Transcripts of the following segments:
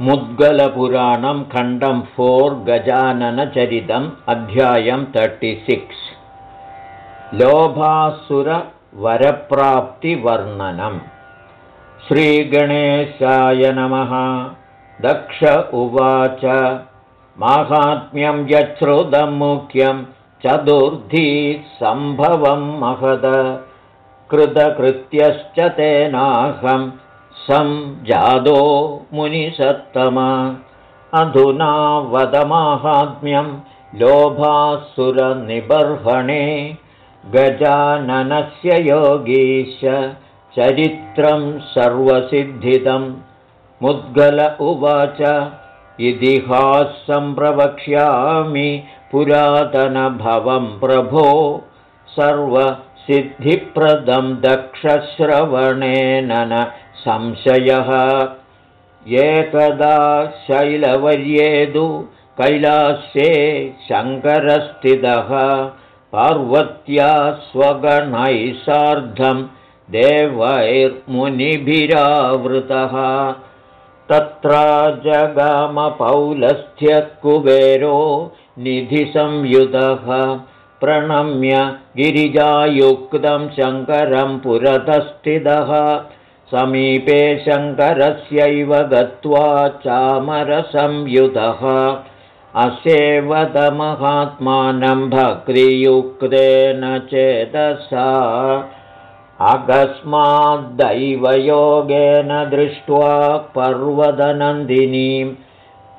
मुद्गलपुराणं खण्डं फोर् गजाननचरितम् अध्यायं तर्टिसिक्स् लोभासुरवरप्राप्तिवर्णनम् श्रीगणेशाय नमः. दक्ष उवाच. माहात्म्यं यच्छ्रुतं मुख्यं चतुर्थी सम्भवं महद. कृतकृत्यश्च तेनाहम् संजादो मुनिसत्तमा। अधुना वदमाहात्म्यं लोभासुरनिबर्हणे। गजाननस्य योगीश चरित्रं सर्वसिद्धिदं मुद्गल उवाच इतिहासं प्रवक्ष्यामि पुरातनभवं प्रभो। सर्वसिद्धिप्रदं दक्षश्रवणेन न संशयः। एकदा शैलवर्येदु कैलास्ये शङ्करस्थितः। पार्वत्या स्वगणैः सार्धं देवैर्मुनिभिरावृतः। तत्र जगमपौलस्थ्यकुबेरो निधिसंयुतः प्रणम्य गिरिजायुक्तं शङ्करं पुरतस्थितः समीपे शङ्करस्यैव गत्वा चामरसंयुतः असेवतमहात्मानं भक्तियुक्तेन चेतसा। अकस्माद्दैवयोगेन दृष्ट्वा पर्वतनन्दिनीं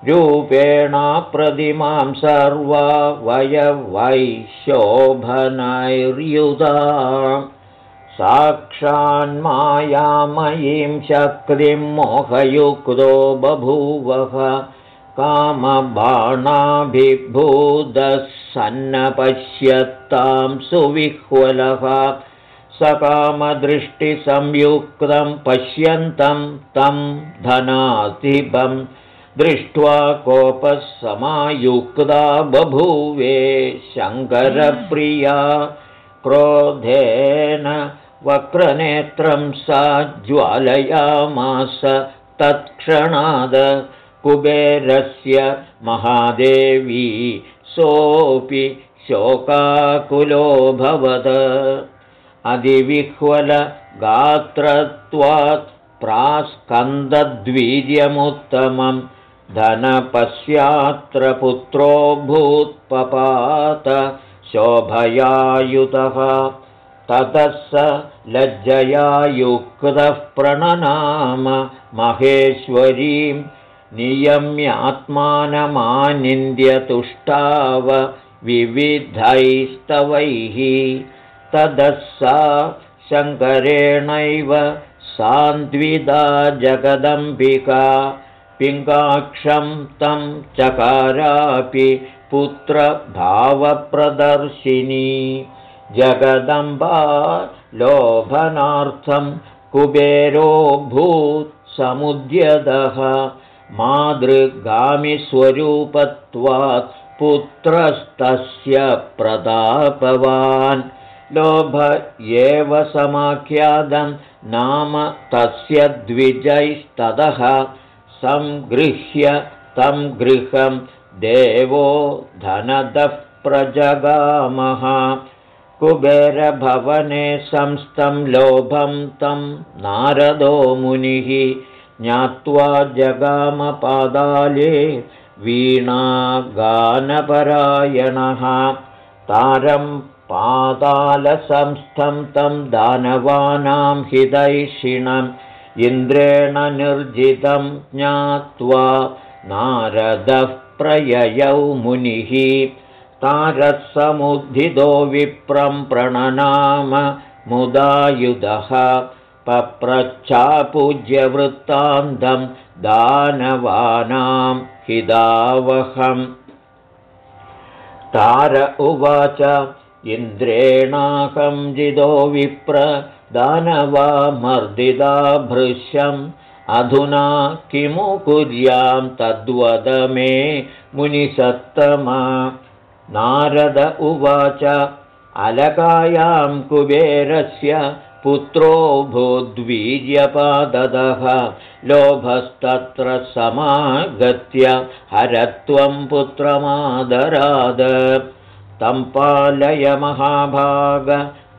रूपेण प्रतिमां सर्वा वयवैशोभनैर्युधा साक्षान्मायामयीं शक्तिं मोहयुक्तो बभूवः कामबाणाभिभूतः सन्नपश्यत्तां सुविह्वलः सकामदृष्टिसंयुक्तं पश्यन्तं तं धनाधिपं दृष्ट्वा कोपः समायुक्ता बभूवे शङ्करप्रिया क्रोधेन वक्रनेत्रं सा ज्वालयामास तत्क्षणाद कुबेरस्य महादेवी सोऽपि शोकाकुलोऽभवत्। अधिविह्वलगात्रत्वात् प्रास्कन्दद्वीर्यमुत्तमं धनपस्यात्र पुत्रो भूत्पपात शोभयायुतः ततः स लज्जयायुक्तः प्रणनाम महेश्वरीं नियम्यात्मानमानिन्द्यतुष्टाव विविधैस्तवैः। ततः सा शङ्करेणैव सान्द्विदा जगदम्बिका पिङ्गाक्षं तं चकारापि पुत्रभावप्रदर्शिनी जगदम्बा लोभनार्थं कुबेरोऽभूत्समुद्यतः मातृगामिस्वरूपत्वात् पुत्रस्तस्य प्रतापवान्। लोभ एव समाख्यातं नाम तस्य द्विजैस्ततः संगृह्य तं गृहं देवो धनदः प्रजगामः कुबेरभवने संस्थं लोभं तं नारदो मुनिः ज्ञात्वा जगामपादाले वीणागानपरायणः। तारं पादालसंस्थं तं दानवानां हितैषिणम्। इन्द्रेण निर्जितं ज्ञात्वा नारदः प्रययौ मुनिः तारसमुद्धितो विप्रं प्रणनाम मुदायुधः। पप्रच्छापूज्यवृत्तान्तं दानवानां हिदावहम्। तार उवाच इन्द्रेणाहं जिदो विप्र दानवा मर्दिदा भृश्यम्। अधुना किमु कुर्यां तद्वद मे मुनिसत्तमा नारद उवाच अलकायां कुबेरस्य पुत्रो भूद्वीर्यपाददः लोभस्तत्र समागत्य हरत्वं पुत्रमादराद। तं पालय महाभाग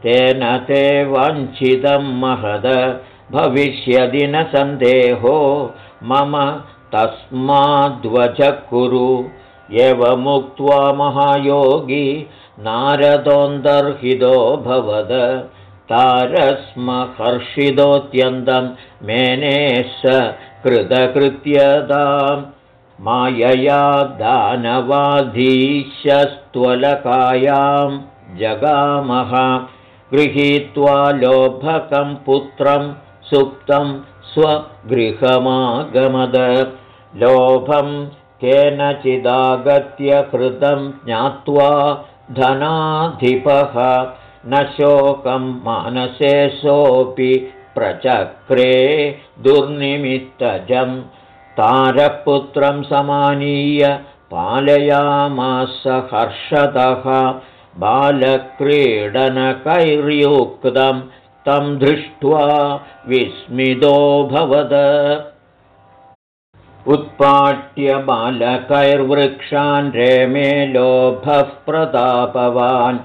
तेन ते वञ्चितं महद। भविष्यदि न सन्देहो मम तस्माद्वच कुरु एवमुक्त्वा महायोगी नारदोऽन्तर्हितो भवद। मेने स कृतकृत्यतां मायया दानवाधीशस्त्वलकायां जगामः। गृहीत्वा लोभकं पुत्रं सुप्तं स्वगृहमागमद। लोभं केनचिदागत्य कृतं ज्ञात्वा धनाधिपः न शोकं मानसेऽसोऽपि प्रचक्रे दुर्निमित्तजं तारपुत्रं समानीय पालयामास हर्षतः बालक्रीडनकैर्युक्तं तं दृष्ट्वा विस्मितोऽभवद उत्पाट्य बालकैर्वृक्षान् रेमे लोभः प्रतापवान्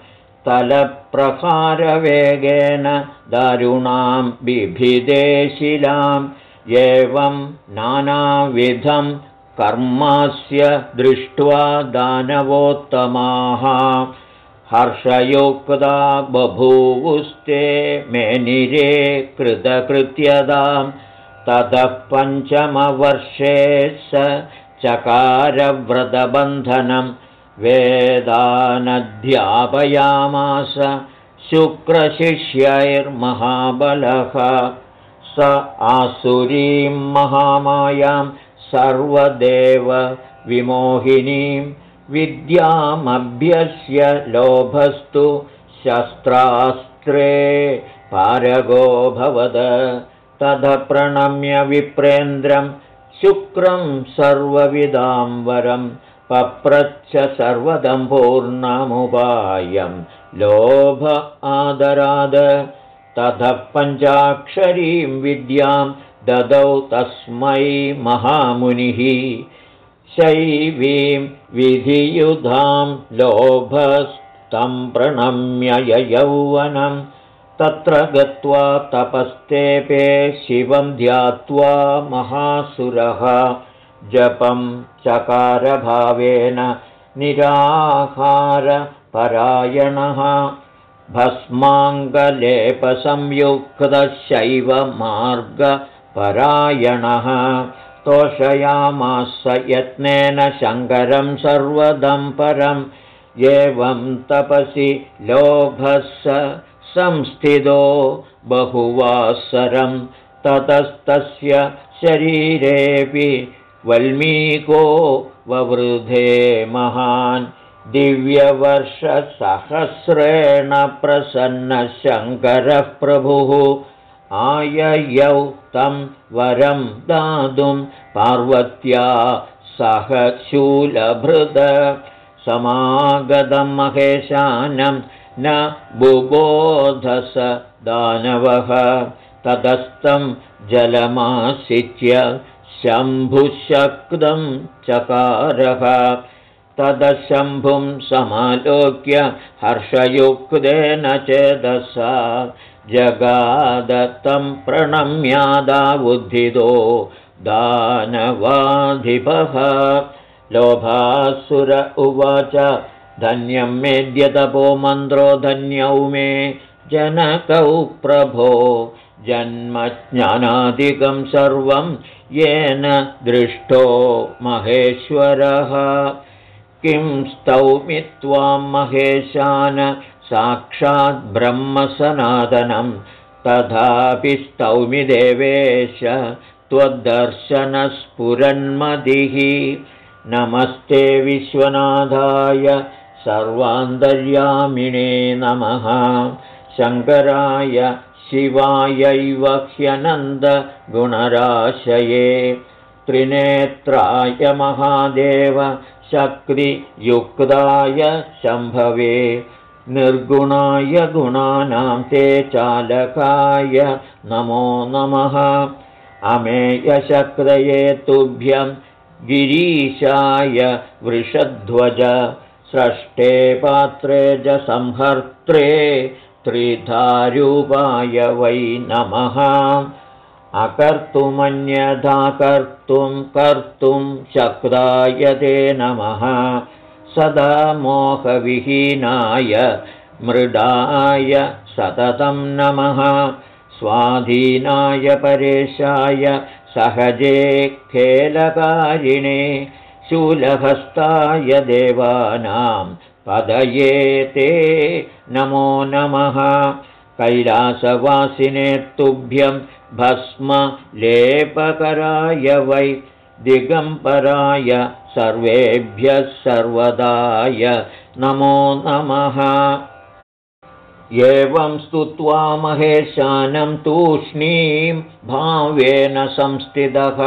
तलप्रहारवेगेन दारुणां बिभिदेशिलाम् एवं नानाविधं कर्मास्य दृष्ट्वा दानवोत्तमाः। हर्षयुक्ता बभूवुस्ते मेनिरे कृतकृत्यदाम् ततः पञ्चमवर्षे स चकारव्रतबन्धनं वेदानध्यापयामास शुक्रशिष्यैर्महाबलः। स आसुरीं महामायां सर्वदेव विमोहिनीं विद्यामभ्यस्य लोभस्तु शस्त्रास्त्रे पारगो भवद तद प्रणम्य विप्रेन्द्रं शुक्रं सर्वविदां वरं पप्रच्छ सर्वदं पूर्णमुपायं लोभ आदराद। ततः पञ्चाक्षरीं विद्यां ददौ तस्मै महामुनिः। शैवीं विधियुधां लोभस्तं प्रणम्य ययौवनम् तत्र गत्वा तपस्तेपे शिवं ध्यात्वा महासुरः जपं चकारभावेन निराहारपरायणः। भस्माङ्गलेपसंयुक्तशैवमार्गपरायणः। तोषयामास यत्नेन शङ्करं सर्वदं परम्। एवं तपसि लोभः संस्थितो बहुवासरं ततस्तस्य शरीरेऽपि वल्मीको ववृधे महान् दिव्यवर्षसहस्रेण प्रसन्नशङ्करः प्रभुः। आययौ तं वरं दातुं पार्वत्या सह शूलभृद समागतं महेशानं न बुबोधस दानवः ततस्तं जलमासिच्य शम्भुशक्तं चकारः। तदशम्भुं समालोक्य हर्षयुक्तेन चेदसा जगादत्तं प्रणम्यादाबुद्धितो दानवाधिपः। लोभासुर उवाच धन्यं मेद्यतपो मन्त्रो धन्यौ मे जनकौ प्रभो। जन्मज्ञानादिकं सर्वं येन दृष्टो महेश्वरः। किं स्तौमि त्वां महेशान? साक्षाद्ब्रह्मसनातनं तथापि स्तौमि देवेश त्वद्दर्शनस्फुरन्मदिः। नमस्ते विश्वनाथाय सर्वान्तर्यामिणे नमः। शङ्कराय शिवायैव ह्यनन्दगुणराशये। त्रिनेत्राय महादेव शक्तियुक्ताय शम्भवे। निर्गुणाय गुणानां ते चालकाय नमो नमः। अमेयशक्रये तुभ्यं गिरीशाय वृषध्वज स्रष्टे पात्रे च संहर्त्रे त्रिधारूपाय वै नमः। अकर्तुमन्यथा कर्तुं कर्तुं शक्ताय ते नमः। सदा मोहविहीनाय मृडाय सततं नमः। स्वाधीनाय परेशाय सहजे खेलकारिणे शूलहस्ताय पदये ते नमो नमः। कैलासवासिने तुभ्यं भस्म लेपकराय वै दिगम्बराय सर्वेभ्यः सर्वदाय नमो नमः। एवं स्तुत्वा महेशानं तूष्णीं भावेन संस्थितः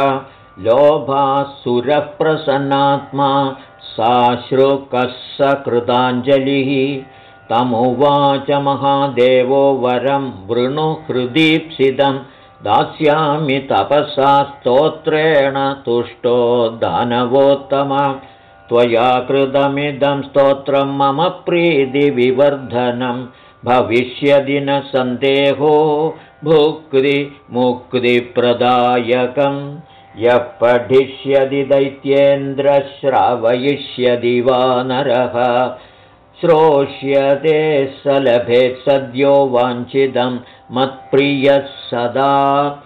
लोभासुरप्रसन्नात्मा साश्रुकः सकृताञ्जलिः तमुवाच महादेवो वरं वृणुहृदीप्सितं दास्यामि तपसा स्तोत्रेण तुष्टो दानवोत्तम। त्वया कृतमिदं स्तोत्रं मम प्रीतिविवर्धनं। भविष्यदि न सन्देहो भुक्तिमुक्तिप्रदायकम् यः पठिष्यति दैत्येन्द्रश्रावयिष्यति वा नरः। श्रोष्यते स लभेत् सद्यो वाञ्छितं मत्प्रियः सदा।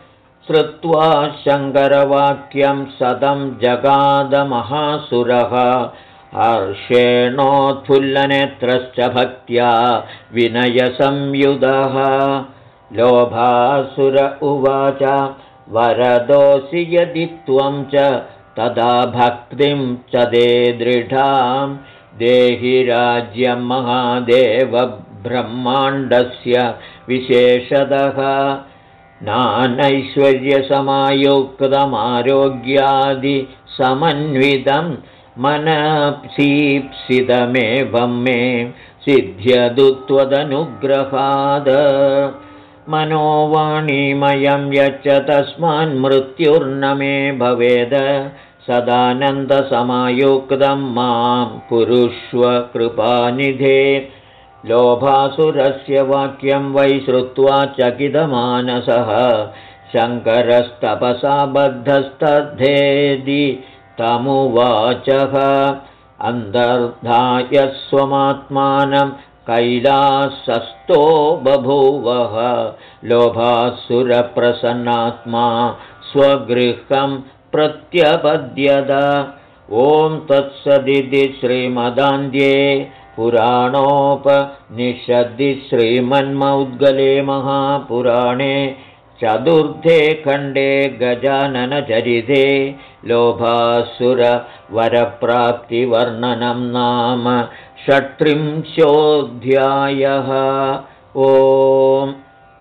श्रुत्वा शङ्करवाक्यं सदं जगादमहासुरः। हर्षेणोत्फुल्लनेत्रश्च भक्त्या विनयसंयुधः। लोभासुर उवाच वरदोऽसि यदि त्वं च तदा भक्तिं च दे दृढां। देहि राज्यं महादेवब्रह्माण्डस्य विशेषतः नानैश्वर्यसमायुक्तमारोग्यादिसमन्वितं मनप्सीप्सितमेवं मे सिद्ध्यदुत्वदनुग्रहाद मनोवाणीमयं यच्च तस्मान्मृत्युर्न मे भवेद। सदानन्दसमायुक्तं मां कुरुष्व कृपानिधे। लोभासुरस्य वाक्यं वै श्रुत्वा चकितमानसः। शङ्करस्तपसा बद्धस्तद्धेदि तमुवाचः। अन्तर्धाय स्वमात्मानं कैलासस्थो बभूवः लोभासुरप्रसन्नात्मा स्वगृहं प्रत्यपद्यत। ॐ तत्सदिति श्रीमदान्ध्ये पुराणोपनिषदि श्रीमन्मौद्गले महापुराणे चतुर्थे खण्डे गजाननचरिते लोभासुरवरप्राप्तिवर्णनं नाम षट्त्रिंशोऽध्यायः. ओम्